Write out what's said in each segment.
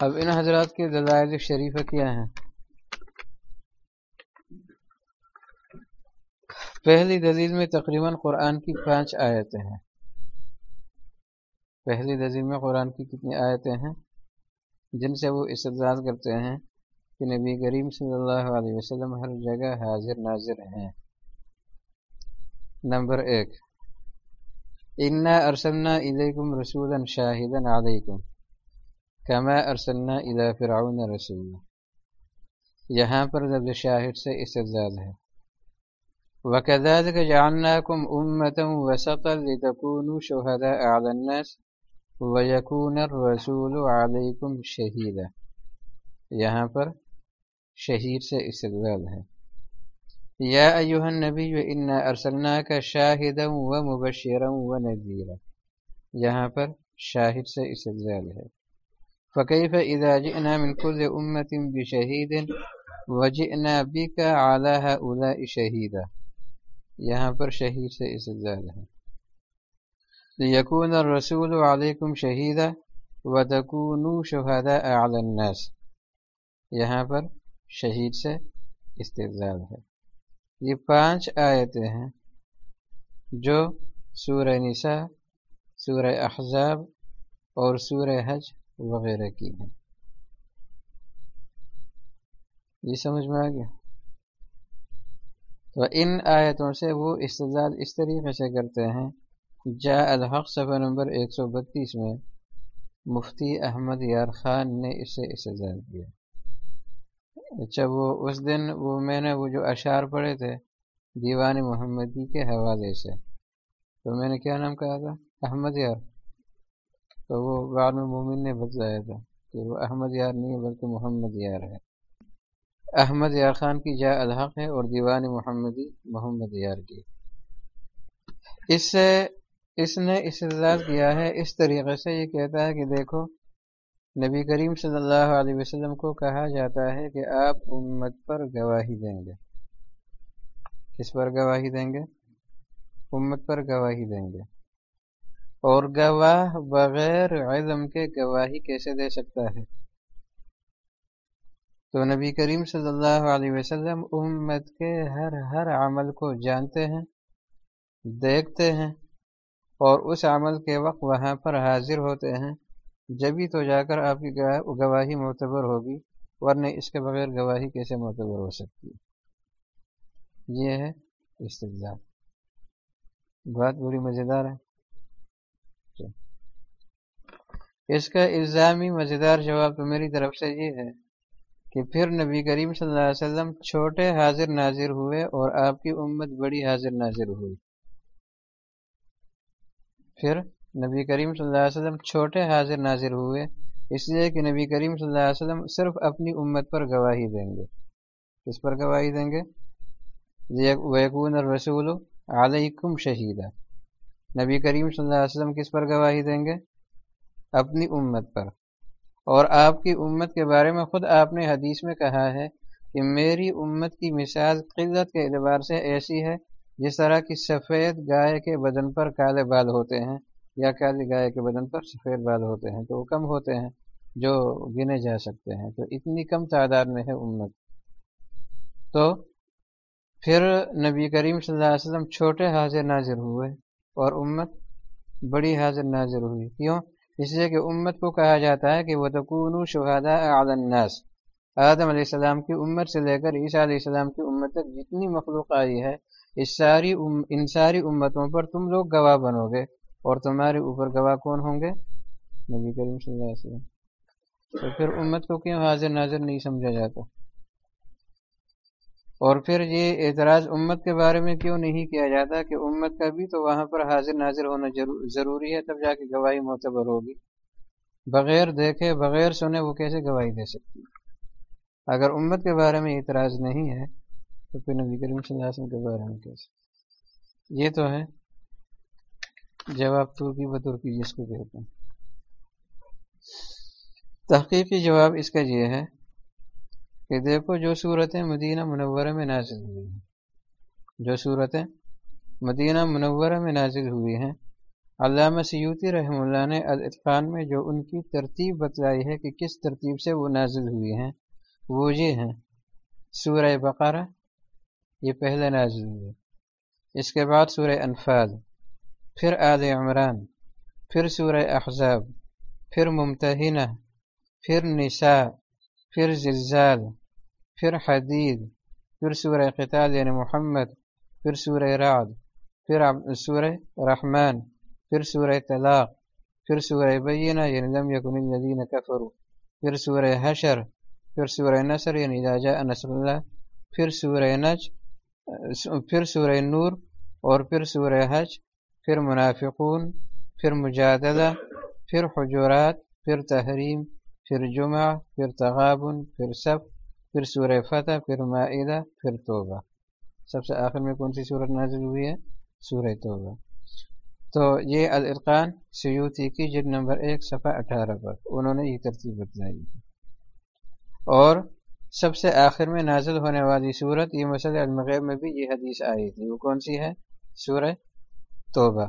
اب ان حضرات کے دلائل شریفہ کیا ہیں؟ پہلی دلیل میں تقریباً قرآن کی پانچ آیتیں ہیں۔ پہلی دلیل میں قرآن کی کتنی آیتیں ہیں؟ جن سے وہ استداد کرتے ہیں کہ نبی کریم صلی اللہ علیہ وسلم ہر جگہ حاضر ناظر ہیں۔ نمبر ایک، انا ارسلنا الیکم رسولا شاہدا علیکم کما ارسلنا الی فرعون رسولا۔ یہاں پر لفظ شاہد سے استداد ہے۔ وكذلك جعلناكم أمة وسطا لتكونوا شهداء على الناس ويكون الرسول عليكم شهيدا۔ یہاں پر شہید سے استدلال ہے۔ یا ایوہ النبی، انا ارسلناک شاہدا ومبشرا ونذیرا۔ یہاں پر شاہد سے استدلال ہے۔ فکیف اذا جئنا من كل امت بشہید وجئنا بك على هؤلاء شہیدا یہاں پر شہید سے استدلال ہے۔ لیکون الرسول علیکم شہیدا وتکونوا شہداء علی الناس یہاں پر شہید سے استدلال ہے۔ یہ پانچ آیتیں ہیں جو سورہ نساء، سورہ احزاب اور سورہ حج وغیرہ کی ہیں۔ یہ سمجھ میں آ گیا؟ تو ان آیتوں سے وہ استدلال اس طریقے سے کرتے ہیں جا الحق صفحہ نمبر ایک سو بتیس میں مفتی احمد یار خان نے اسے استدلال کیا۔ اچھا وہ اس دن وہ میں نے وہ جو اشعار پڑھے تھے دیوان محمدی کے حوالے سے، تو میں نے کیا نام کہا تھا؟ احمد یار۔ تو وہ بعد میں مومن نے بتلایا تھا کہ وہ احمد یار نہیں ہے بلکہ محمد یار ہے۔ احمد یار خان کی جا الحق ہے اور دیوان محمدی محمد یار کی۔ اس سے، اس نے استدلال کیا ہے، اس طریقے سے یہ کہتا ہے کہ دیکھو، نبی کریم صلی اللہ علیہ وسلم کو کہا جاتا ہے کہ آپ امت پر گواہی دیں گے۔ کس پر گواہی دیں گے؟ امت پر گواہی دیں گے۔ اور گواہ بغیر علم کے گواہی کیسے دے سکتا ہے؟ تو نبی کریم صلی اللہ علیہ وسلم امت کے ہر ہر عمل کو جانتے ہیں، دیکھتے ہیں اور اس عمل کے وقت وہاں پر حاضر ہوتے ہیں۔ جبھی تو جا کر آپ کی گواہی معتبر ہوگی، ورنہ اس کے بغیر گواہی کیسے معتبر ہو سکتی؟ یہ ہے استجاب بات بری مزیدار ہے۔ اچھا۔ اس کا الزامی مزیدار جواب تو میری طرف سے یہ ہے کہ پھر نبی کریم صلی اللہ علیہ وسلم چھوٹے حاضر ناظر ہوئے اور آپ کی امت بڑی حاضر ناظر ہوئی۔ پھر نبی کریم صلی اللہ علیہ وسلم چھوٹے حاضر ناظر ہوئے، اس لیے کہ نبی کریم صلی اللہ علیہ وسلم صرف اپنی امت پر گواہی دیں گے۔ کس پر گواہی دیں گے؟ ویکون الرسول علیکم شہیدہ نبی کریم صلی اللہ علیہ وسلم کس پر گواہی دیں گے؟ اپنی امت پر۔ اور آپ کی امت کے بارے میں خود آپ نے حدیث میں کہا ہے کہ میری امت کی مثال قلت کے اعتبار سے ایسی ہے، جس طرح کی سفید گائے کے بدن پر کالے بال ہوتے ہیں یا کالی گائے کے بدن پر سفید بال ہوتے ہیں، تو وہ کم ہوتے ہیں جو گنے جا سکتے ہیں۔ تو اتنی کم تعداد میں ہے امت۔ تو پھر نبی کریم صلی اللہ علیہ وسلم چھوٹے حاضر ناظر ہوئے۔ اور امت بڑی حاضر ناظر ہوئی۔ کیوں؟ اس لیے کہ امت کو کہا جاتا ہے کہ وہ تو شہادا الناس۔ آدم علیہ السلام کی امت سے لے کر عیسیٰ علیہ السلام کی امت تک جتنی مخلوق آئی ہے، اس ساری ان ساری امتوں پر تم لوگ گواہ بنو گے۔ اور تمہارے اوپر گواہ کون ہوں گے؟ نبی کریم صلی اللہ علیہ وسلم۔ تو پھر امت کو کیوں حاضر ناظر نہیں سمجھا جاتا؟ اور پھر یہ اعتراض امت کے بارے میں کیوں نہیں کیا جاتا کہ امت کا بھی تو وہاں پر حاضر ناظر ہونا ضروری ہے تب جا کے گواہی معتبر ہوگی۔ بغیر دیکھے، بغیر سنے وہ کیسے گواہی دے سکتی اگر امت کے بارے میں اعتراض نہیں ہے تو پھر نبی کریم صلی اللہ علیہ وسلم کے بارے میں کیسے؟ یہ تو ہے۔ جواب ترکی بترکی جس کو کہتے ہیں۔ تحقیقی جواب اس کا یہ ہے کہ دیکھو جو صورتیں مدینہ منورہ میں نازل ہوئی ہیں۔ جو صورتیں مدینہ منورہ میں نازل ہوئی ہیں۔ علامہ سیوتی رحم اللہ نے الاتقان میں جو ان کی ترتیب بتلائی ہے کہ کس ترتیب سے وہ نازل ہوئی ہیں، وہ یہ ہیں۔ سورہ بقرہ، یہ پہلے نازل ہوئے اس کے بعد سورہ انفال، پھر آل عمران، پھر سورہ احزاب، پھر ممتحنہ، پھر نساء پھر زلزال پھر حدید پھر سورہ قتال یعنی محمد پھر سورہ رعد پھر سورہ رحمان پھر سورہ طلاق پھر سورہ بینہ یعنی لم یکن الذین کفروا پھر سورہ حشر پھر سورہ نصر یعنی جاء نصر اللہ پھر سورہ نج پھر سورہ نور اور پھر سورہ حج پھر منافقون پھر مجادلہ پھر حجورات پھر تحریم پھر جمعہ، پھر تغابن، پھر صف پھر سورہ فتح، پھر معدہ پھر توبہ۔ سب سے آخر میں کون سی صورت نازل ہوئی ہے؟ سورہ توبہ۔ تو یہ الرقان سیوتی کی جد نمبر ایک، صفحہ اٹھارہ پر۔ انہوں نے یہ ترتیب بتلائی۔ اور سب سے آخر میں نازل ہونے والی صورت، یہ مسئلہ المغیب میں بھی یہ حدیث آئی تھی۔ وہ کون سی ہے؟ سورہ توبہ۔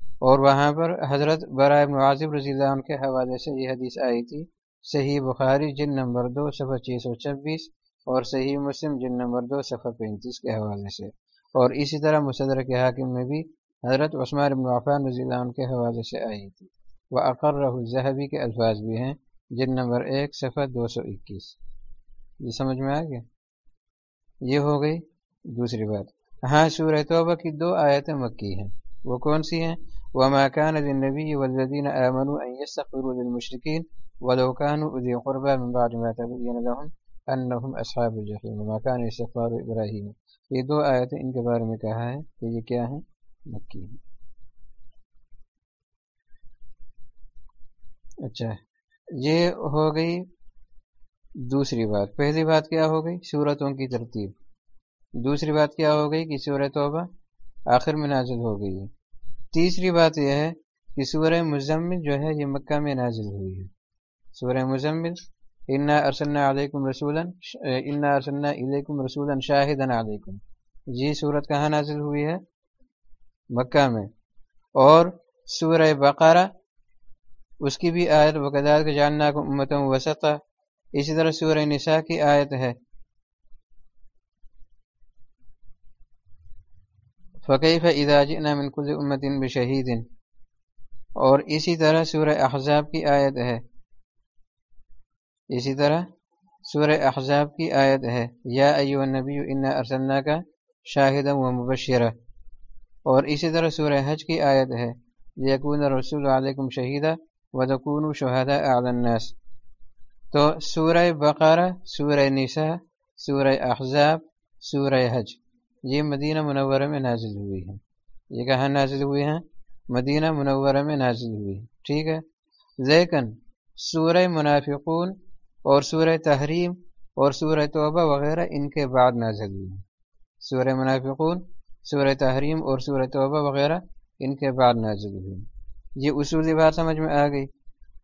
اور وہاں پر حضرت برائے معاذب رضی اللہ عنہ کے حوالے سے یہ حدیث آئی تھی۔ صحیح بخاری جن نمبر دو، صفحہ چھ سو چھبیس اور صحیح مسلم جن نمبر دو، صفحہ پینتیس کے حوالے سے۔ اور اسی طرح مصدر کے حاکم میں بھی حضرت عثمان بن عفان رضی اللہ عنہ کے حوالے سے آئی تھی۔ وہ اقر الظہبی کے الفاظ بھی ہیں۔ جن نمبر ایک، صفحہ دو سو اکیس۔ یہ سمجھ میں آ گیا؟ یہ ہو گئی دوسری بات۔ ہاں سورہ توبہ کی دو آیتیں مکی ہیں۔ وہ کون سی ہیں؟ وہ مکان نبی والذین آمنوا ان يستغفروا للمشركين ولو كانوا اذي قربا من بعد ما تبين لهم انهم اصحاب الجحیم وما كان استغفار ابراہیم یہ دو آیتیں ان کے بارے میں کہا ہے کہ یہ کیا ہیں؟ مکی ہیں۔ اچھا یہ ہو گئی دوسری بات۔ پہلی بات کیا ہو گئی؟ صورتوں کی ترتیب۔ دوسری بات کیا ہو گئی کہ سورہ توبہ آخر میں نازل ہو گئی ہے۔ تیسری بات یہ ہے کہ سورہ مزمل جو ہے، یہ مکہ میں نازل ہوئی ہے۔ سورہ مزمل، انا ارسلنا علیکم رسول انا ارسلنا علیکم رسول شاہد علیکم جی صورت کہاں نازل ہوئی ہے؟ مکہ میں۔ اور سورہ بقرہ، اس کی بھی آیت وقدار کے جاننا کو امتوں وسطہ اسی طرح سورہ نساء کی آیت ہے۔ فقیف اذا جئنا من کل امت بشہید اور اسی طرح سورہ احزاب کی آیت ہے۔ اسی طرح سورہ احزاب کی آیت ہے، یا ایو النبی انا ارسلنا کا شاہد و مبشرہ۔ اور اسی طرح سورہ حج کی آیت ہے یقون رسول علیکم شہیدہ ودکون شہدہ الناس۔ تو سورہ بقرہ، سورہ نساء، سورہ احزاب، سورہ حج، یہ مدینہ منورہ میں نازل ہوئی ہے یہ کہاں نازل ہوئی ہیں؟ مدینہ منورہ میں نازل ہوئی ٹھیک ہے؟ لیکن سورہ منافقون اور سورہ تحریم اور سورہ توبہ وغیرہ ان کے بعد نازل ہوئی ہیں۔ سورہ منافقون، سورہ تحریم اور سورہ توبہ وغیرہ ان کے بعد نازل ہوئی یہ اصولی بات سمجھ میں آ گئی۔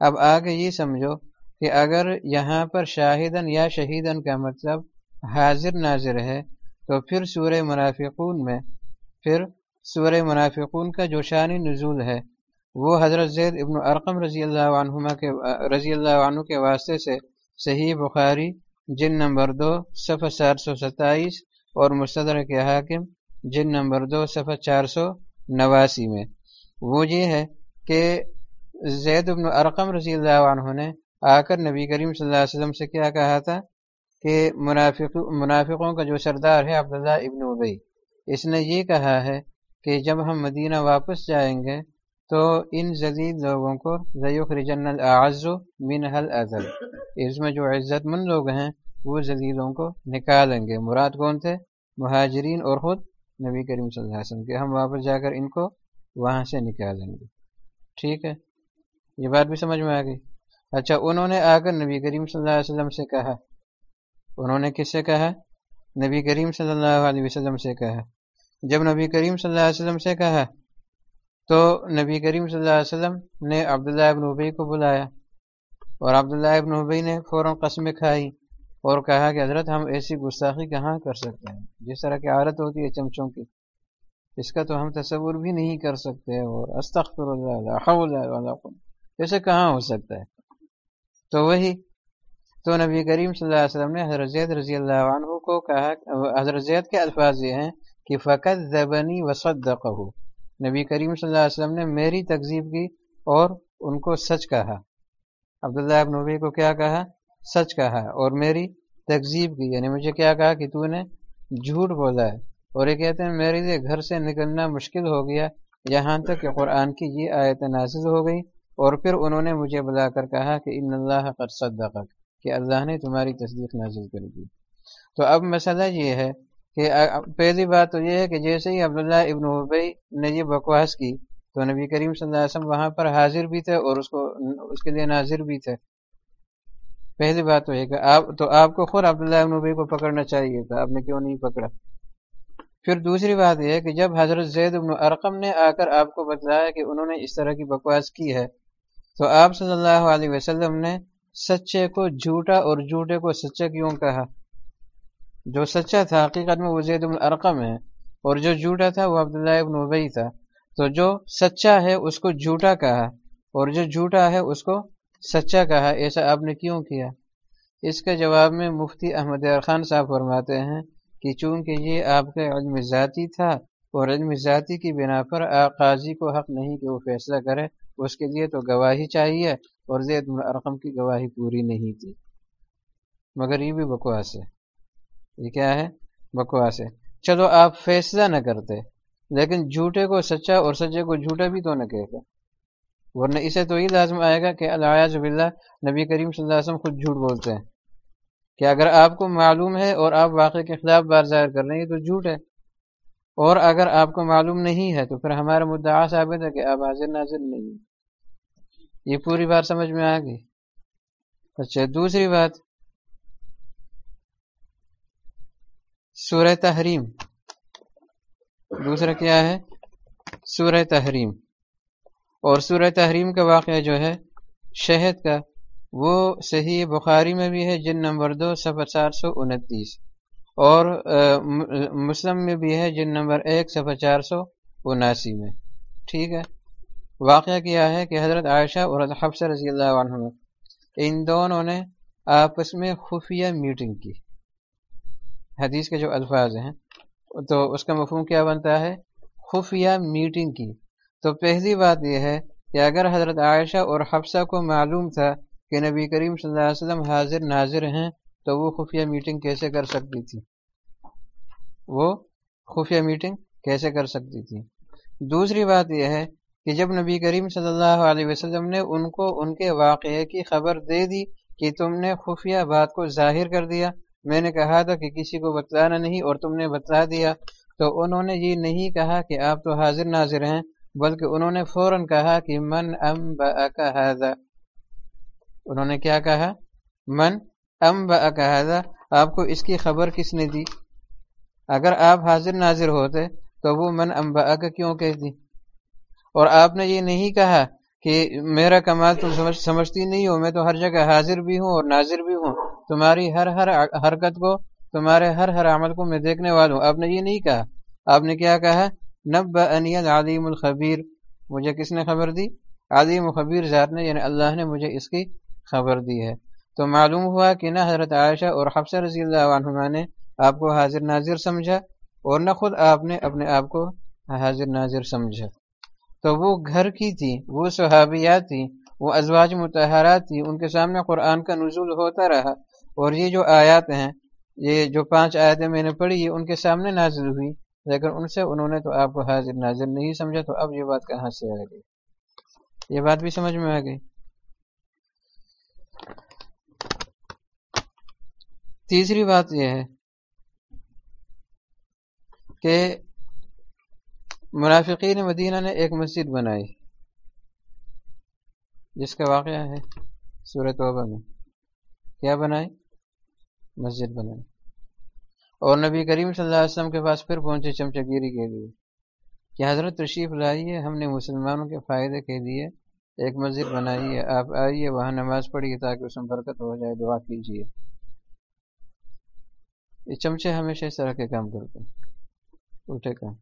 اب آگے یہ سمجھو کہ اگر یہاں پر شاہدن یا شہیدن کا مطلب حاضر ناظر ہے، تو پھر سورہ منافقون میں، پھر سورہ منافقون کا جو شانی نزول ہے، وہ حضرت زید ابن ارقم رضی اللہ عنہما کے، رضی اللہ عنہ کے واسطے سے صحیح بخاری، جن نمبر دو، صفحہ چار سو ستائیس اور مصدر کے حاکم، جن نمبر دو، صفحہ چار سو نواسی میں۔ وہ یہ ہے کہ زید ابن ارقم رضی اللہ عنہ نے آ کر نبی کریم صلی اللہ علیہ وسلم سے کیا کہا تھا کہ منافق، منافقوں کا جو سردار ہے عبداللہ ابن ابئی اس نے یہ کہا ہے کہ جب ہم مدینہ واپس جائیں گے تو ان جدید لوگوں کو ضیوق رجن العز من حل ازل اس میں جو عزت مند لوگ ہیں، وہ جدیدوں کو نکالیں گے۔ مراد کون تھے؟ مہاجرین اور خود نبی کریم صلی اللہ علیہ وسلم کہ ہم واپس جا کر ان کو وہاں سے نکالیں گے۔ ٹھیک ہے؟ یہ بات بھی سمجھ میں آ گئی۔ اچھا انہوں نے آ کر نبی کریم صلی اللہ علیہ وسلم سے کہا۔ انہوں نے کس سے کہا؟ نبی کریم صلی اللہ علیہ وسلم سے کہا۔ جب نبی کریم صلی اللہ علیہ وسلم سے کہا تو نبی کریم صلی اللہ علیہ وسلم نے عبداللہ ابن ابئی کو بلایا اور عبداللہ ابن ابئی نے فوراً قسمیں کھائی اور کہا کہ حضرت ہم ایسی گستاخی کہاں کر سکتے ہیں؟ جس طرح کی عادت ہوتی ہے چمچوں کی، اس کا تو ہم تصور بھی نہیں کر سکتے اور استخر اللہ ایسے کہاں ہو سکتا ہے؟ تو وہی، تو نبی کریم صلی اللہ علیہ وسلم نے حضرت زید رضی اللہ عنہ کو کہا، حضرت زید کے الفاظ یہ ہیں کہ فقط زبنی وسط نبی کریم صلی اللہ علیہ وسلم نے میری تقزیب کی اور ان کو سچ کہا۔ عبداللہ ابن نبی کو کیا کہا؟ سچ کہا اور میری تقزیب کی۔ یعنی مجھے کیا کہا کہ تو نے جھوٹ بولا ہے اور یہ کہتے ہیں میرے لیے گھر سے نکلنا مشکل ہو گیا۔ یہاں تک کہ قرآن کی یہ آیت نازل ہو گئی اور پھر انہوں نے مجھے بلا کر کہا کہ ان اللہ قد صدقک، کہ اللہ نے تمہاری تصدیق نازل کر دی۔ تو اب مسئلہ یہ ہے کہ پہلی بات تو یہ ہے کہ جیسے ہی عبداللہ ابن عبی نے یہ بکواس کی تو نبی کریم صلی اللہ علیہ وسلم وہاں پر حاضر بھی تھے اور اس کو، اس کے لیے ناظر بھی تھے۔ پہلی بات تو یہ کہ آپ، تو آپ کو خود عبداللہ ابن عبی کو پکڑنا چاہیے تھا، آپ نے کیوں نہیں پکڑا؟ پھر دوسری بات یہ ہے کہ جب حضرت زید ابن ارقم نے آ کر آپ کو بتلایا کہ انہوں نے اس طرح کی بکواس کی ہے، تو آپ صلی اللہ علیہ وسلم نے سچے کو جھوٹا اور جھوٹے کو سچا کیوں کہا؟ جو سچا تھا، حقیقت میں وہ زید ابن ارقم ہے۔ اور جو جھوٹا تھا، وہ عبداللہ ابن ابئی تھا۔ تو جو سچا ہے، اس کو جھوٹا کہا۔ اور جو جھوٹا ہے، اس کو سچا کہا۔ ایسا آپ نے کیوں کیا؟ اس کے جواب میں مفتی احمد خان صاحب فرماتے ہیں کہ چونکہ یہ آپ کا علم ذاتی تھا اور علم ذاتی کی بنا پر قاضی کو حق نہیں کہ وہ فیصلہ کرے، اس کے لیے تو گواہی چاہیے۔ اور زید ارقم کی گواہی پوری نہیں تھی۔ مگر یہ بھی بکواس ہے۔ یہ کیا ہے؟ بکواس ہے۔ چلو آپ فیصلہ نہ کرتے، لیکن جھوٹے کو سچا اور سچے کو جھوٹا بھی تو نہ کہتے ورنہ اسے تو یہ لازم آئے گا کہ اللہ باللہ، نبی کریم صلی اللہ علیہ وسلم خود جھوٹ بولتے ہیں۔ کہ اگر آپ کو معلوم ہے اور آپ واقع کے خلاف بار ظاہر کر رہے ہیں تو جھوٹ ہے۔ اور اگر آپ کو معلوم نہیں ہے، تو پھر ہمارا مدعا ثابت ہے کہ آپ حاضر ناظر نہیں یہ پوری بات سمجھ میں آ گئی۔ اچھا دوسری بات۔ سورہ تحریم۔ دوسرا کیا ہے؟ سورہ تحریم۔ اور سورہ تحریم کا واقعہ جو ہے، شہد کا، وہ صحیح بخاری میں بھی ہے، جن نمبر دو سفر چار سو انتیس۔ اور مسلم میں بھی ہے، جن نمبر ایک، صفحہ چار سو اناسی میں۔ ٹھیک ہے؟ واقعہ کیا ہے کہ حضرت عائشہ اور حفص رضی اللہ عنہ ان دونوں نے آپس میں خفیہ میٹنگ کی۔ حدیث کے جو الفاظ ہیں، تو اس کا مفہوم کیا بنتا ہے؟ خفیہ میٹنگ کی۔ تو پہلی بات یہ ہے کہ اگر حضرت عائشہ اور حفصہ کو معلوم تھا کہ نبی کریم صلی اللہ علیہ وسلم حاضر ناظر ہیں، تو وہ خفیہ میٹنگ کیسے کر سکتی تھی؟ وہ خفیہ میٹنگ کیسے کر سکتی تھی؟ دوسری بات یہ ہے کہ جب نبی کریم صلی اللہ علیہ وسلم نے ان کو، ان کے واقعے کی خبر دے دی کہ تم نے خفیہ بات کو ظاہر کر دیا میں نے کہا تھا کہ کسی کو بتلانا نہیں اور تم نے بتلا دیا، تو انہوں نے یہ نہیں کہا کہ آپ تو حاضر ناظر ہیں، بلکہ انہوں نے فوراً کہا کہ من ام انہوں نے کیا کہا؟ من ام بحضا آپ کو اس کی خبر کس نے دی؟ اگر آپ حاضر ناظر ہوتے تو وہ من ام کا کیوں کہتی اور آپ نے یہ نہیں کہا کہ میرا کمال تم سمجھ سمجھتی نہیں ہو، میں تو ہر جگہ حاضر بھی ہوں اور ناظر بھی ہوں۔ تمہاری ہر ہر حرکت کو، تمہارے ہر ہر عمل کو میں دیکھنے والا ہوں آپ نے یہ نہیں کہا۔ آپ نے کیا کہا؟ نب انیت عدیم الخبیر۔ مجھے کس نے خبر دی؟ عدیم الخبیر ذات نے یعنی اللہ نے مجھے اس کی خبر دی ہے۔ تو معلوم ہوا کہ نہ حضرت عائشہ اور حفصہ رضی اللہ عنہ نے آپ کو حاضر ناظر سمجھا اور نہ خود آپ نے اپنے آپ کو حاضر ناظر سمجھا۔ تو وہ گھر کی تھی، وہ صحابیات تھیں، وہ ازواج متحرات تھیں۔ ان کے سامنے قرآن کا نزول ہوتا رہا۔ اور یہ جو آیات ہیں، یہ جو پانچ آیتیں میں نے پڑھی، یہ ان کے سامنے نازل ہوئی لیکن ان سے انہوں نے تو آپ کو حاضر ناظر نہیں سمجھا، تو اب یہ بات کہاں سے آ گئی؟ یہ بات بھی سمجھ میں آ گئی۔ تیسری بات یہ ہے کہ منافقین مدینہ نے ایک مسجد بنائی، جس کا واقعہ ہے سورت توبہ میں۔ کیا بنائی؟ مسجد بنائی۔ اور نبی کریم صلی اللہ علیہ وسلم کے پاس پھر پہنچے چمچگیری کے لیے کہ حضرت تشریف لائیے، ہم نے مسلمانوں کے فائدے کے لیے ایک مسجد بنائی ہے۔ آپ آئیے، وہاں نماز پڑھیے تاکہ اس میں برکت ہو جائے، دعا کیجیے۔ یہ چمچے ہمیشہ اس طرح کے کام کرتے ہیں۔ اٹھے کام۔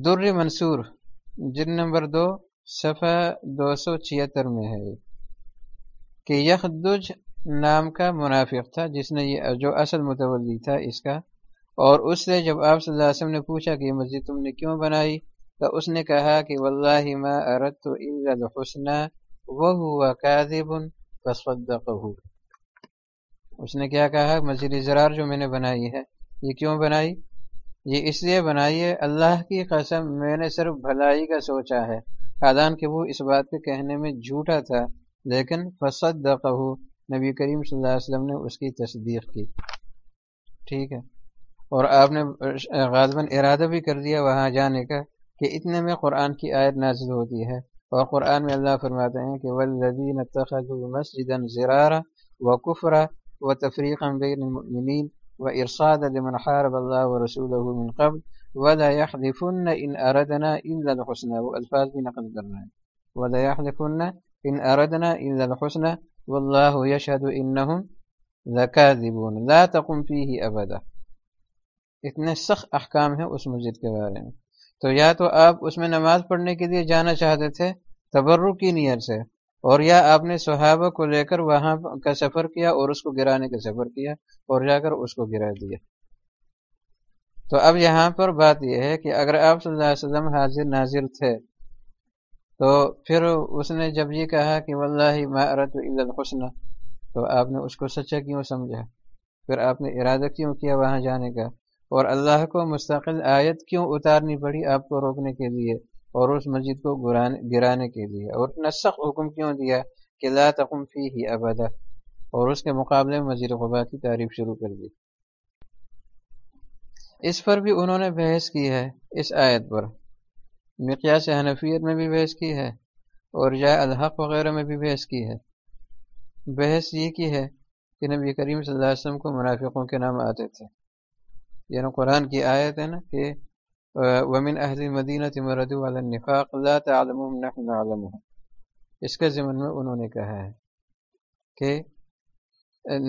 در منصور جن نمبر دو، صفحہ دو سو چھتر میں ہے۔ کہ یخدج نام کا منافق تھا، جس نے یہ جو اصل متولی تھا اس کا۔ اور اس سے جب آپ صلی اللہ علیہ وسلم نے پوچھا کہ یہ مسجد تم نے کیوں بنائی، تو اس نے کہا کہ واللہ ما اردت الا الحسن وهو كاذب فصدقه۔ اس نے کیا کہا، مسجد زرار جو میں نے بنائی ہے، یہ کیوں بنائی؟ یہ اس لیے بنائی ہے، اللہ کی قسم، میں نے صرف بھلائی کا سوچا ہے۔ خادان کہ وہ اس بات کے کہنے میں جھوٹا تھا، لیکن فصد نبی کریم صلی اللہ علیہ وسلم نے اس کی تصدیق کی۔ ٹھیک ہے۔ اور آپ نے غالباً ارادہ بھی کر دیا وہاں جانے کا کہ اتنے میں قرآن کی آیت نازل ہوتی ہے۔ اور قرآن میں اللہ فرماتے ہیں کہ ولدین مسجد زرارہ و کفرا و تفریق بین المؤمنین و ارساد لمن حارب اللہ و رسول من قبل ولا يحذفن ان اردنا الا الحسنى وہ الفاظ بھی نقل کرنا ہے ولا يحذفن ان اردنا الا الحسنى والله يشهد انهم لكاذبون لا تقم فيه ابدا۔ اتنے سخت احکام ہیں اس مسجد کے بارے میں۔ تو یا تو آپ اس میں نماز پڑھنے کے لیے جانا چاہتے تھے تبرک کی نیت سے، اور یا آپ نے صحابہ کو لے کر وہاں کا سفر کیا اور اس کو گرانے کا سفر کیا اور جا کر اس کو گرا دیا۔ تو اب یہاں پر بات یہ ہے کہ اگر آپ صلی اللہ علیہ وسلم حاضر ناظر تھے تو پھر اس نے جب یہ کہا کہ واللہ ما ارت الحسن تو آپ نے اس کو سچا کیوں سمجھا؟ پھر آپ نے ارادہ کیوں کیا وہاں جانے کا؟ اور اللہ کو مستقل آیت کیوں اتارنی پڑی آپ کو روکنے کے لیے اور اس مسجد کو گرانے کے لیے؟ اور نسخ حکم کیوں دیا کہ لا تقم فی ہی ابدا؟ اور اس کے مقابلے میں مسجد قبا کی تعریف شروع کر دی۔ اس پر بھی انہوں نے بحث کی ہے اس آیت پر۔ مقیاس حنفیت میں بھی بحث کی ہے اور جائے الحق وغیرہ میں بھی بحث کی ہے۔ بحث یہ کی ہے کہ نبی کریم صلی اللہ علیہ وسلم کو منافقوں کے نام آتے تھے۔ یعنی قرآن کی آیت ہے نا کہ ومن اہل مدینہ مردو علی النفاق لا تعلمهم نحن نعلمهم اس کے ضمن میں انہوں نے کہا ہے کہ،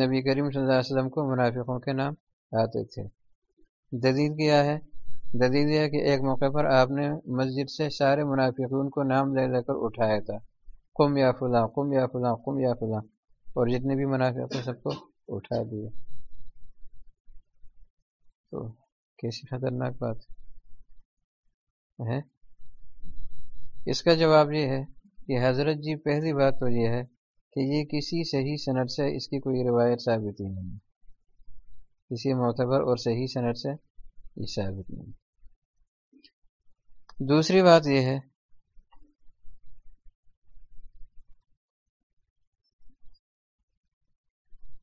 نبی کریم صلی اللہ علیہ وسلم کو منافقوں کے نام آتے تھے۔ دلیل کیا ہے؟ دلیل یہ کہ ایک موقع پر آپ نے مسجد سے سارے منافقون کو نام لے لے کر اٹھایا تھا۔ قم یا فلاں، قم یا فلاں، قم یا فلاں۔ اور جتنے بھی منافق تھے سب کو اٹھا دیا۔ تو کیسی خطرناک بات ہے۔ اس کا جواب یہ ہے کہ حضرت جی پہلی بات تو یہ ہے کہ یہ کسی صحیح صنعت سے اس کی کوئی روایت ثابت ہی نہیں کسی معتبر اور صحیح صنعت سے یہ ثابت نہیں۔ دوسری بات یہ ہے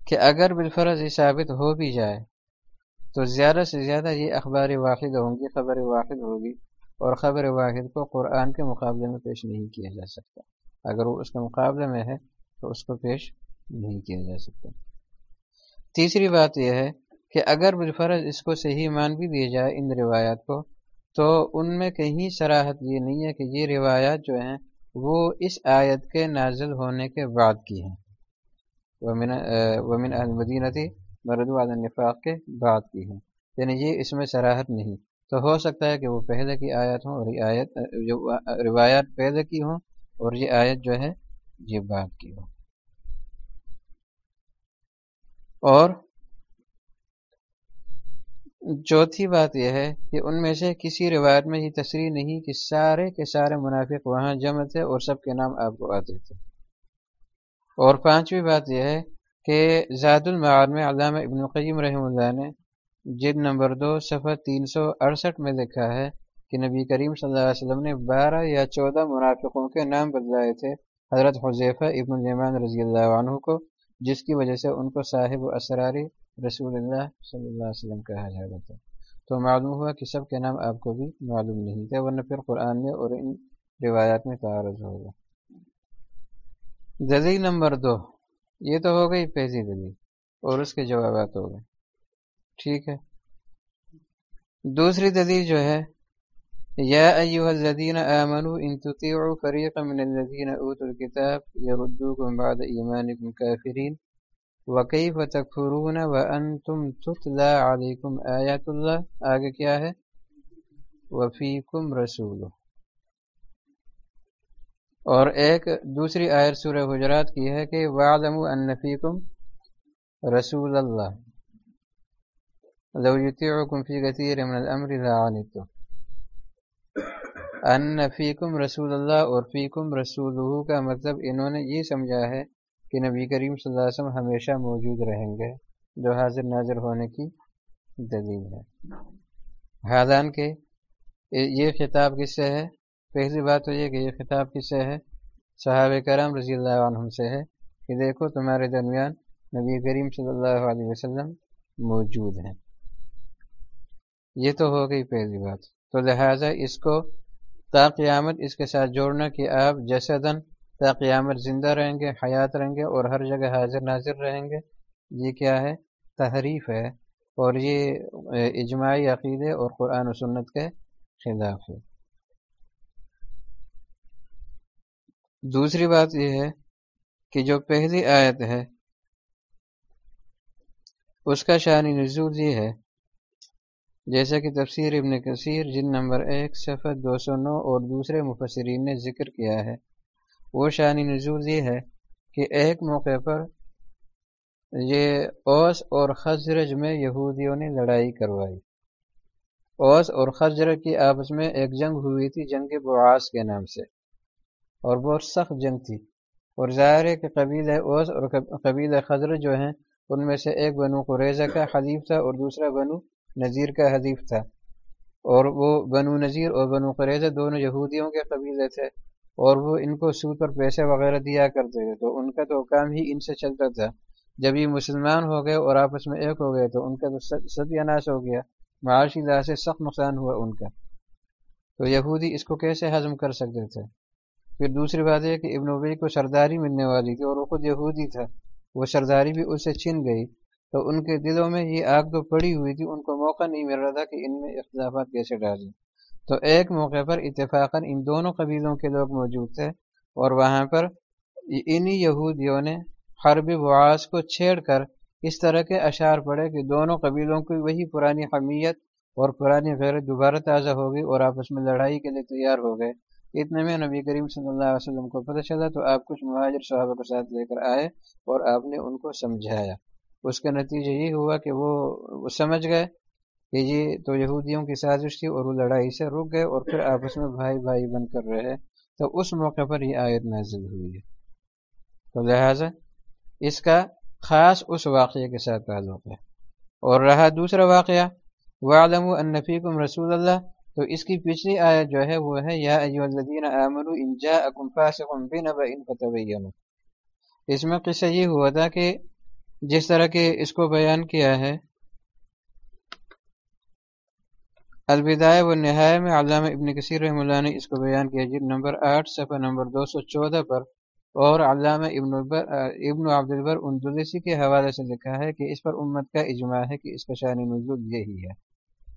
کہ اگر بالفرض یہ ثابت ہو بھی جائے تو زیادہ سے زیادہ یہ اخبار واحد ہوں گی خبر واحد ہوگی اور خبر واحد کو قرآن کے مقابلے میں پیش نہیں کیا جا سکتا۔ اگر وہ اس کے مقابلے میں ہے تو اس کو پیش نہیں کیا جا سکتا۔ تیسری بات یہ ہے کہ اگر بالفرض اس کو صحیح مان بھی دیا جائے ان روایات کو تو ان میں کہیں سراحت یہ نہیں ہے کہ یہ روایات جو ہیں وہ اس آیت کے نازل ہونے کے بعد کی ہیں۔ ومن ومن المدینہ تھی النفاق کے بعد کی ہیں۔ یعنی یہ اس میں سراحت نہیں۔ تو ہو سکتا ہے کہ وہ پہلے کی آیت ہوں اور یہ آیت، جو روایات پہلے کی ہوں اور یہ آیت جو ہے یہ بعد کی ہو اور چوتھی بات یہ ہے کہ ان میں سے کسی روایت میں یہ تصریح نہیں کہ سارے کے سارے منافق وہاں جمع تھے اور سب کے نام آپ کو آتے تھے۔ اور پانچویں بات یہ ہے کہ زاد المعاد میں علامہ ابن القیم رحم اللہ نے جد نمبر دو، صفحہ تین سو اڑسٹھ میں لکھا ہے کہ نبی کریم صلی اللہ علیہ وسلم نے بارہ یا چودہ منافقوں کے نام بدلائے تھے حضرت حضیفہ ابن الجمان رضی اللہ عنہ کو، جس کی وجہ سے ان کو صاحب و اسراری رسول اللہ صلی اللہ علیہ وسلم کہا جاتا تھا تو معلوم ہوا کہ سب کے نام آپ کو بھی معلوم نہیں تھے، ورنہ پھر قرآن میں اور ان روایات میں تعارض ہوگا۔ دلیل نمبر دو، یہ تو ہو گئی پہلی دلیل اور اس کے جوابات ہو گئے۔ ٹھیک ہے۔ دوسری دلیل جو ہے، یا ایوہ الذین آمنوا ان تطیعوا فریقا من الذین اوتوا الكتاب یردوکم بعد ایمانکم کافرین۔ وکیف تکفرون وانتم تتلا علیکم آیات اللہ آگے کیا ہے؟ وفیکم رسول اور ایک دوسری آئر سورہ حجرات کی ہے کہ وعدم انفیکم رسول اللہ لو یتیعکم فی کثیر من الامر لعنتم۔ ان فیکم رسول اللہ اور فیکم رسول کا مطلب انہوں نے یہ سمجھا ہے کہ نبی کریم صلی اللہ علیہ وسلم ہمیشہ موجود رہیں گے، جو حاضر ناظر ہونے کی دلیل ہے۔ حالان کے یہ خطاب کس سے ہے؟ پہلی بات تو یہ کہ یہ خطاب کس سے ہے؟ صحابہ کرام رضی اللہ عنہ سے ہے کہ دیکھو تمہارے درمیان نبی کریم صلی اللہ علیہ وسلم موجود ہیں۔ یہ تو ہو گئی پہلی بات۔ تو لہٰذا اس کو تا قیامت اس کے ساتھ جوڑنا کہ آپ جسدن تا قیامت زندہ رہیں گے، حیات رہیں گے اور ہر جگہ حاضر ناظر رہیں گے۔ یہ کیا ہے؟ تحریف ہے اور یہ اجماعی عقیدے اور قرآن و سنت کے خلاف ہے۔ دوسری بات یہ ہے کہ جو پہلی آیت ہے، اس کا شانی نزول یہ ہے، جیسا کہ تفسیر ابن کثیر جن نمبر ایک، صفحہ دو سو نو اور دوسرے مفسرین نے ذکر کیا ہے۔ وہ شانی نزول یہ ہے کہ ایک موقع پر یہ اوس اور خزرج میں یہودیوں نے لڑائی کروائی۔ اوس اور خزرج کی آپس میں ایک جنگ ہوئی تھی جنگ بواس کے نام سے، اور بہت سخت جنگ تھی۔ اور ظاہر ہے کہ قبیل اوس اور قبیل خزرج جو ہیں، ان میں سے ایک بنو قریضہ کا حلیف تھا اور دوسرا بنو نذیر کا حدیف تھا۔ اور وہ بنو نذیر اور بنو قریضہ دونوں یہودیوں کے قبیلے تھے۔ اور وہ ان کو سود پر پیسے وغیرہ دیا کرتے تھے۔ تو ان کا تو کام ہی ان سے چلتا تھا۔ جب یہ مسلمان ہو گئے اور آپس میں ایک ہو گئے تو ان کا تو ستیہ ناش ہو گیا۔ معاشی لحاظ سے سخت نقصان ہوا ان کا۔ تو یہودی اس کو کیسے ہضم کر سکتے تھے؟ پھر دوسری بات یہ کہ ابن ابی کو سرداری ملنے والی تھی اور وہ خود یہودی تھا۔ وہ سرداری بھی اس سے چھن گئی۔ تو ان کے دلوں میں یہ آگ تو پڑی ہوئی تھی۔ ان کو موقع نہیں مل رہا تھا کہ ان میں اختلافات کیسے ڈالیں۔ تو ایک موقع پر اتفاقاً ان دونوں قبیلوں کے لوگ موجود تھے اور وہاں پر انہی یہودیوں نے حرب واس کو چھیڑ کر اس طرح کے اشعار پڑے کہ دونوں قبیلوں کی وہی پرانی حمیت اور پرانی غیر دوبارہ تازہ ہو گئی اور آپس میں لڑائی کے لیے تیار ہو گئے۔ اتنے میں نبی کریم صلی اللہ علیہ وسلم کو پتہ چلا تو آپ کچھ مہاجر صحابہ کے ساتھ لے کر آئے اور آپ نے ان کو سمجھایا۔ اس کا نتیجہ یہ ہوا کہ وہ سمجھ گئے یہ تو یہودیوں کی سازش تھی اور وہ لڑائی سے رک گئے اور پھر آپس میں بھائی بھائی بن کر رہے تو اس موقع پر یہ آیت نازل ہوئی ہے۔ تو لہٰذا اس کا خاص اس واقعے کے ساتھ تعلق ہے۔ اور رہا دوسرا واقعہ وعلم النفیکم رسول اللہ۔ تو اس کی پچھلی آیت جو ہے وہ ہے، یا الذین آمنوا ان جاءکم فاسق بنبأ فتبینوا۔ اس میں قصہ یہ ہوا تھا کہ جس طرح کے اس کو بیان کیا ہے الوداع و نہایہ میں علامہ ابن کثیر رحم اللہ نے اس کو بیان کیا جب نمبر آٹھ، صفحہ نمبر دو سو چودہ پر، اور علامہ ابن ابن عبدالبر اندلسی کے حوالے سے لکھا ہے کہ اس پر امت کا اجماع ہے کہ اس کا شان نزول یہی ہے۔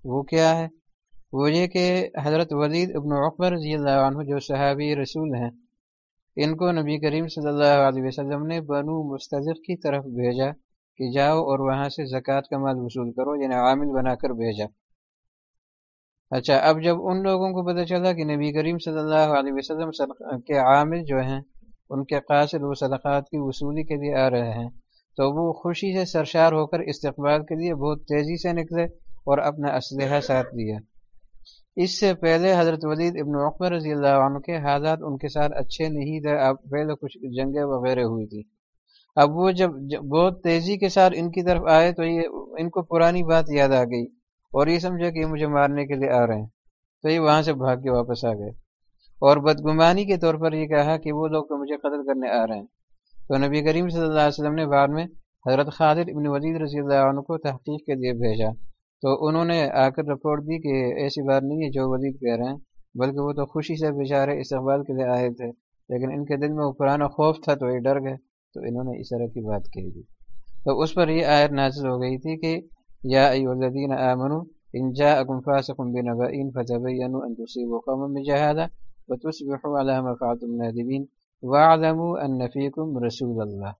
وہ کیا ہے؟ وہ یہ کہ حضرت ولید ابن اقبر رضی اللہ عنہ جو صحابی رسول ہیں، ان کو نبی کریم صلی اللہ علیہ وسلم نے بنو مستضف کی طرف بھیجا کہ جاؤ اور وہاں سے زکوٰۃ کا مال وصول کرو یعنی عامل بنا کر بھیجا۔ اچھا اب جب ان لوگوں کو پتہ چلا کہ نبی کریم صلی اللہ علیہ وسلم کے عامل جو ہیں، ان کے قاصد و صدقات کی وصولی کے لیے آ رہے ہیں، تو وہ خوشی سے سرشار ہو کر استقبال کے لیے بہت تیزی سے نکلے اور اپنا اسلحہ ساتھ لیا۔ اس سے پہلے حضرت ولید ابن اقبر رضی اللہ عنہ کے حالات ان کے ساتھ اچھے نہیں تھے، اب پہلے کچھ جنگیں وغیرہ ہوئی تھی اب وہ جب بہت تیزی کے ساتھ ان کی طرف آئے تو یہ ان کو پرانی بات یاد آ گئی۔ اور یہ سمجھا کہ یہ مجھے مارنے کے لیے آ رہے ہیں۔ تو یہ وہاں سے بھاگ کے واپس آ گئے۔ اور بدگمانی کے طور پر یہ کہا کہ وہ لوگ تو مجھے قتل کرنے آ رہے ہیں۔ تو نبی کریم صلی اللہ علیہ وسلم نے بعد میں حضرت خالد ابن ولید رضی اللہ عنہ کو تحقیق کے لیے بھیجا۔ تو انہوں نے آ کر رپورٹ دی کہ ایسی بات نہیں ہے جو ولید کہہ رہے ہیں، بلکہ وہ تو خوشی سے بیچارے استقبال کے لیے آئے تھے۔ لیکن ان کے دل میں وہ پرانا خوف تھا تو یہ ڈر گئے۔ تو انہوں نے اس طرح کی بات کہی تھی تو اس پر یہ آیت نازل ہو گئی تھی کہ یا الذین آمنوا ان جاءکم فاسق بنبأ فتبینوا ان تصیبوا قوما بجهاله وتصبحوا على ما فعلتم نادمین واعلموا ان فیکم رسول اللہ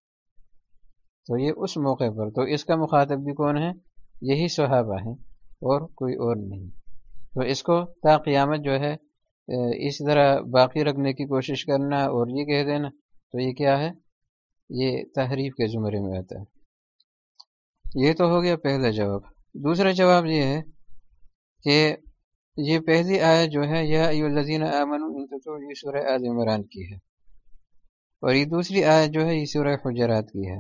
تو یہ اس موقع پر، تو اس کا مخاطب بھی کون ہے؟ یہی صحابہ ہیں اور کوئی اور نہیں۔ تو اس کو تا قیامت جو ہے اس طرح باقی رکھنے کی کوشش کرنا اور یہ کہہ دینا، تو یہ کیا ہے؟ یہ تحریف کے زمرے میں آتا ہے۔ یہ تو ہو گیا پہلا جواب۔ دوسرا جواب یہ ہے کہ یہ پہلی آیت جو ہے یہ الزین امن یہ سورہ آل عمران کی ہے۔ اور یہ دوسری آیت جو ہے، یہ سورہ حجرات کی ہے۔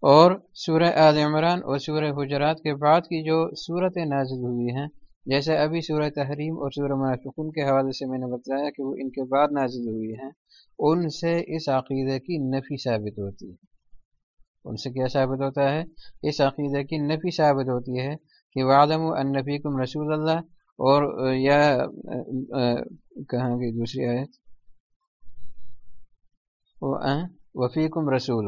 اور سورہ آل عمران اور سورہ حجرات کے بعد کی جو صورتیں نازل ہوئی ہیں، جیسے ابھی سورہ تحریم اور سورہ منافقون کے حوالے سے میں نے بتایا کہ وہ ان کے بعد نازل ہوئی ہیں، ان سے اس عقیدے کی نفی ثابت ہوتی ہے۔ ان سے کیا ثابت ہوتا ہے؟ اس عقیدے کی نفی ثابت ہوتی ہے کہ وعدم النفیکم رسول اللہ اور، یا کہاں گئی دوسری آیت؟ وفیکم رسول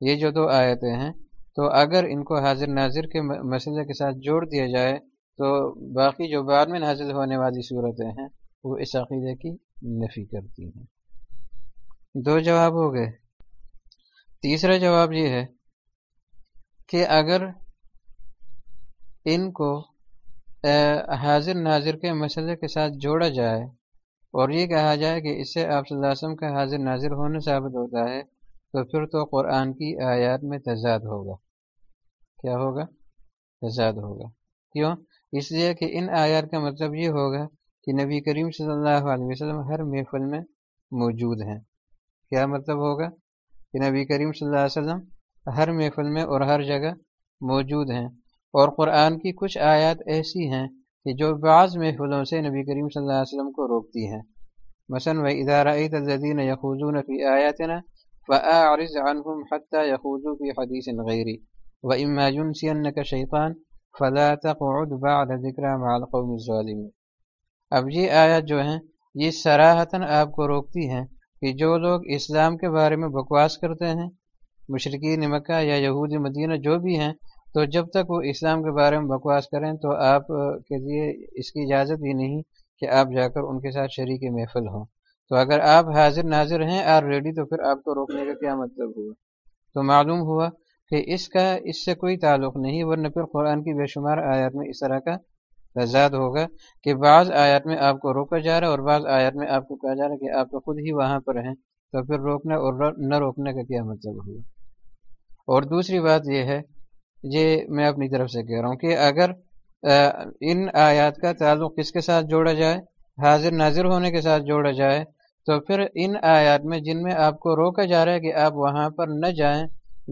یہ جو دو آیتیں ہیں، تو اگر ان کو حاضر ناظر کے مسئلے کے ساتھ جوڑ دیا جائے، تو باقی جو بعد میں نازل ہونے والی صورتیں ہیں، وہ اس عقیدے کی نفی کرتی ہیں۔ دو جواب ہو گئے۔ تیسرا جواب یہ ہے کہ اگر ان کو حاضر ناظر کے مسئلے کے ساتھ جوڑا جائے اور یہ کہا جائے کہ اس سے آپ صلی اللہ علیہ وسلم کا حاضر ناظر ہونا ثابت ہوتا ہے، تو پھر تو قرآن کی آیات میں تضاد ہوگا۔ کیا ہوگا؟ تضاد ہوگا۔ کیوں؟ اس لیے کہ ان آیات کا مطلب یہ ہوگا کہ نبی کریم صلی اللہ علیہ وسلم ہر محفل میں موجود ہیں۔ کیا مطلب ہوگا؟ کہ نبی کریم صلی اللہ علیہ وسلم ہر محفل میں اور ہر جگہ موجود ہیں۔ اور قرآن کی کچھ آیات ایسی ہیں کہ جو بعض محفلوں سے نبی کریم صلی اللہ علیہ وسلم کو روکتی ہیں۔ مثلا و ادارہ الدین یقوزون فی آیاتنا فأعرض عنهم حتى يخوضوا في حديث غيري وإما ينسينك شيطان فلا تقعد بعد ذكرى مع القوم الظالمين اب یہ آیات جو ہیں، یہ سراحتاً آپ کو روکتی ہیں کہ جو لوگ اسلام کے بارے میں بکواس کرتے ہیں مشرقین مکہ یا یہود مدینہ جو بھی ہیں، تو جب تک وہ اسلام کے بارے میں بکواس کریں تو آپ کے لیے اس کی اجازت ہی نہیں کہ آپ جا کر ان کے ساتھ شریک محفل ہوں۔ تو اگر آپ حاضر ناظر ہیں، آر ریڈی، تو پھر آپ کو روکنے کا کیا مطلب ہوا؟ تو معلوم ہوا کہ اس کا، اس سے کوئی تعلق نہیں، ورنہ پھر قرآن کی بے شمار آیات میں اس طرح کا تضاد ہوگا کہ بعض آیات میں آپ کو روکا جا رہا ہے اور بعض آیات میں آپ کو کہا جا رہا ہے کہ آپ کو خود ہی وہاں پر ہیں، تو پھر روکنا اور نہ روکنے کا کیا مطلب ہوا اور دوسری بات یہ ہے، یہ میں اپنی طرف سے کہہ رہا ہوں کہ اگر ان آیات کا تعلق کس کے ساتھ جوڑا جائے، حاضر ناظر ہونے کے ساتھ جوڑا جائے، تو پھر ان آیات میں جن میں آپ کو روکا جا رہا ہے کہ آپ وہاں پر نہ جائیں،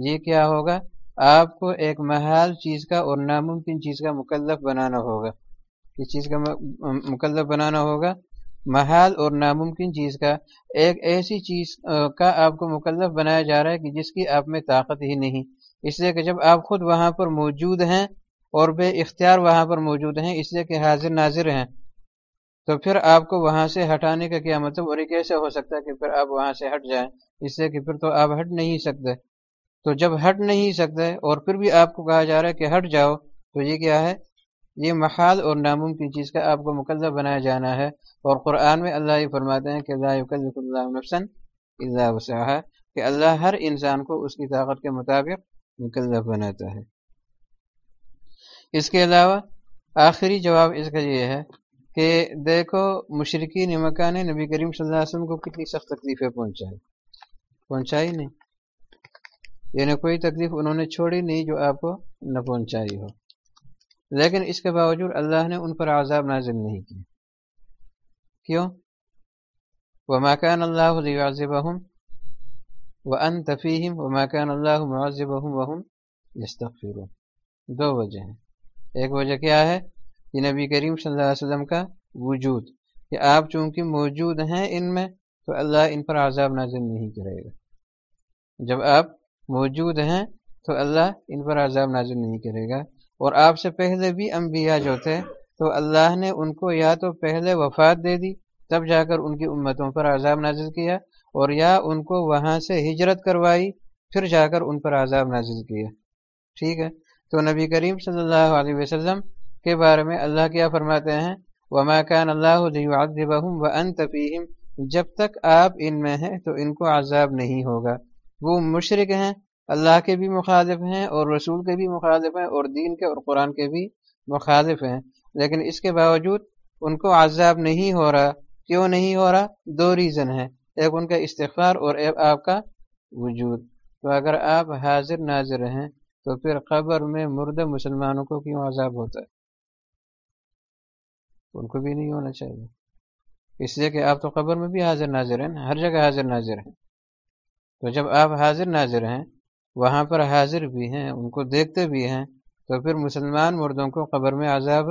یہ کیا ہوگا؟ آپ کو ایک محال چیز کا اور ناممکن چیز کا مکلف بنانا ہوگا۔ کس چیز کا مکلف بنانا ہوگا۔ محال اور ناممکن چیز کا، ایک ایسی چیز کا آپ کو مکلف بنایا جا رہا ہے کہ جس کی آپ میں طاقت ہی نہیں۔ اس لیے کہ جب آپ خود وہاں پر موجود ہیں اور بے اختیار وہاں پر موجود ہیں، اس لیے کہ حاضر ناظر ہیں، تو پھر آپ کو وہاں سے ہٹانے کا کیا مطلب؟ اور یہ کیسے ہو سکتا ہے کہ پھر آپ وہاں سے ہٹ جائیں؟ اس لیے کہ پھر تو آپ ہٹ نہیں سکتے۔ تو جب ہٹ نہیں سکتے اور پھر بھی آپ کو کہا جا رہا ہے کہ ہٹ جاؤ، تو یہ کیا ہے؟ یہ محال اور ناممکن چیز کا آپ کو مقدر بنایا جانا ہے اور قرآن میں اللہ یہ فرماتے ہیں کہ اللہ نفسن اللہ کہ اللہ ہر انسان کو اس کی طاقت کے مطابق مکلف بناتا ہے۔ اس کے علاوہ آخری جواب اس کا یہ ہے کہ دیکھو مشرقی نمکا نے نبی کریم صلی اللہ علیہ وسلم کو کتنی سخت تکلیفیں پہنچائی۔ پہنچائی نہیں یعنی کوئی تکلیف انہوں نے چھوڑی نہیں جو آپ کو نہ پہنچائی ہو۔ لیکن اس کے باوجود اللہ نے ان پر عذاب نازل نہیں کیا۔ کیوں؟ وہ مکان اللہ وہ ان تفیم و مکان اللہ معذب وحم دو وجہ ہیں۔ ایک وجہ کیا ہے؟ کہ نبی کریم صلی اللہ علیہ وسلم کا وجود۔ کہ آپ چونکہ موجود ہیں ان میں، تو اللہ ان پر عذاب نازل نہیں کرے گا۔ جب آپ موجود ہیں، تو اللہ ان پر عذاب نازل نہیں کرے گا۔ اور آپ سے پہلے بھی انبیاء جو تھے، تو اللہ نے ان کو یا تو پہلے وفات دے دی، تب جا کر ان کی امتوں پر عذاب نازل کیا، اور یا ان کو وہاں سے ہجرت کروائی، پھر جا کر ان پر عذاب نازل کیا۔ ٹھیک ہے؟ تو نبی کریم صلی اللہ علیہ وسلم کے بارے میں اللہ کیا فرماتے ہیں؟ وما كان اللہ وعذبهم وانت فيهم۔ جب تک آپ ان میں ہیں، تو ان کو عذاب نہیں ہوگا۔ وہ مشرق ہیں اللہ کے بھی مخالف ہیں اور رسول کے بھی مخالف ہیں اور دین کے اور قرآن کے بھی مخالف ہیں۔ لیکن اس کے باوجود ان کو عذاب نہیں ہو رہا۔ کیوں نہیں ہو رہا؟ دو ریزن ہے ایک ان کا استغفار اور ایک آپ کا وجود۔ تو اگر آپ حاضر ناظر ہیں تو پھر قبر میں مردہ مسلمانوں کو کیوں عذاب ہوتا ہے؟ ان کو بھی نہیں ہونا چاہیے۔ اس لیے کہ آپ تو قبر میں بھی حاضر ناظر ہیں، ہر جگہ حاضر ناظر ہیں۔ تو جب آپ حاضر ناظر ہیں وہاں پر حاضر بھی ہیں، ان کو دیکھتے بھی ہیں، تو پھر مسلمان مردوں کو قبر میں عذاب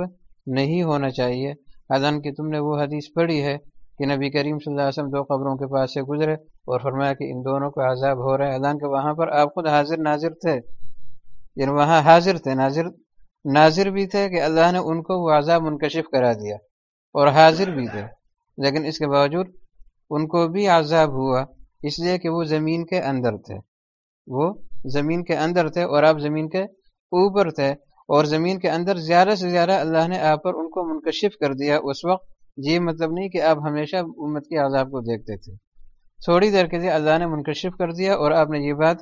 نہیں ہونا چاہیے۔ اذان کی تم نے وہ حدیث پڑھی ہے کہ نبی کریم صلی اللہ علیہ وسلم دو قبروں کے پاس سے گزرے اور فرمایا کہ ان دونوں کو عذاب ہو رہا ہے۔ اذان کے وہاں پر آپ خود حاضر ناظر تھے۔ یعنی وہاں حاضر تھے، ناظر ناظر بھی تھے کہ اللہ نے ان کو وہ عذاب منکشف کرا دیا اور حاضر بھی تھے۔ لیکن اس کے باوجود ان کو بھی عذاب ہوا، اس لیے کہ وہ زمین کے اندر تھے۔ وہ زمین کے اندر تھے اور آپ زمین کے اوپر تھے اور زمین کے اندر زیادہ سے زیادہ اللہ نے آپ پر ان کو منکشف کر دیا اس وقت۔ یہ مطلب نہیں کہ آپ ہمیشہ امت کے عذاب کو دیکھتے تھے۔ تھوڑی دیر کے لیے اللہ نے منکشف کر دیا اور آپ نے یہ بات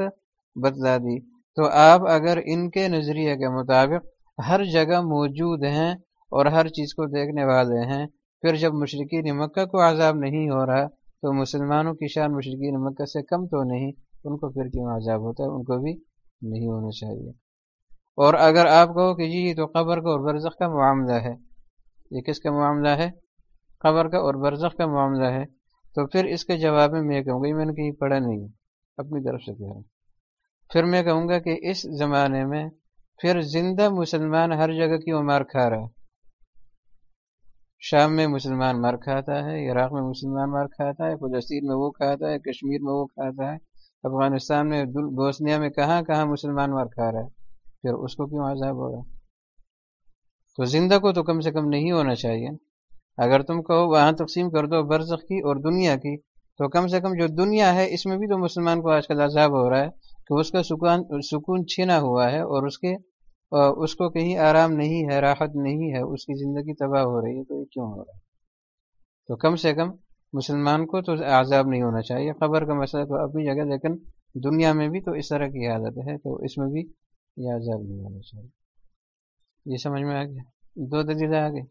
بتلا دی۔ تو آپ اگر ان کے نظریے کے مطابق ہر جگہ موجود ہیں اور ہر چیز کو دیکھنے والے ہیں، پھر جب مشرقین مکہ کو عذاب نہیں ہو رہا تو مسلمانوں کی شان مشرقین مکہ سے کم تو نہیں۔ ان کو پھر کیوں عذاب ہوتا ہے؟ ان کو بھی نہیں ہونا چاہیے۔ اور اگر آپ کہو کہ جی یہ تو قبر کا اور برزخ کا معاملہ ہے۔ یہ کس کا معاملہ ہے؟ قبر کا اور برزخ کا معاملہ ہے۔ تو پھر اس کے جواب میں میں کہوں گا میں نے کہیں پڑھا نہیں اپنی طرف سے کہہ رہا پھر میں کہوں گا کہ اس زمانے میں پھر زندہ مسلمان ہر جگہ کی وہ مار کھا رہا ہے؟ شام میں مسلمان مار کھاتا ہے، عراق میں مسلمان مار کھاتا ہے، فلسطین میں وہ کھاتا ہے، کشمیر میں وہ کھاتا ہے۔ افغانستان میں بوسنیا میں کہاں کہاں مسلمان مار کھا رہا ہے؟ پھر اس کو کیوں عذاب ہوگا؟ تو زندہ کو تو کم سے کم نہیں ہونا چاہیے۔ اگر تم کہو وہاں تقسیم کر دو برزخ کی اور دنیا کی، تو کم سے کم جو دنیا ہے، اس میں بھی تو مسلمان کو آج کل عذاب ہو رہا ہے کہ اس کا سکون سکون چھینا ہوا ہے اور اس کے اس کو کہیں آرام نہیں ہے، راحت نہیں ہے، اس کی زندگی تباہ ہو رہی ہے، تو یہ کیوں ہو رہا ہے؟ تو کم سے کم مسلمان کو تو عذاب نہیں ہونا چاہیے خبر کا مسئلہ تو اپنی جگہ، لیکن دنیا میں بھی تو اس طرح کی عادت ہے، تو اس میں بھی یہ عذاب نہیں ہونا چاہیے۔ یہ سمجھ میں آ گیا؟ دو دلیلیں آ گئی